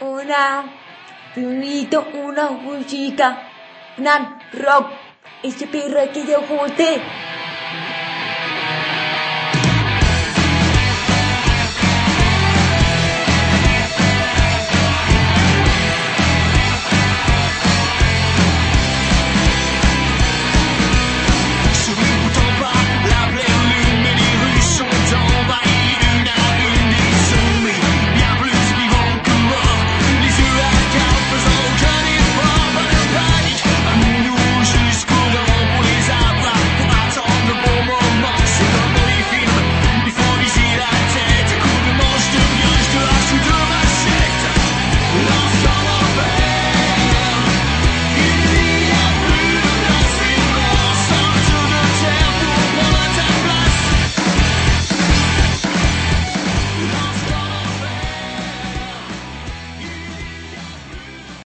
una pianito, una música, una rock, ese perro que yo junté.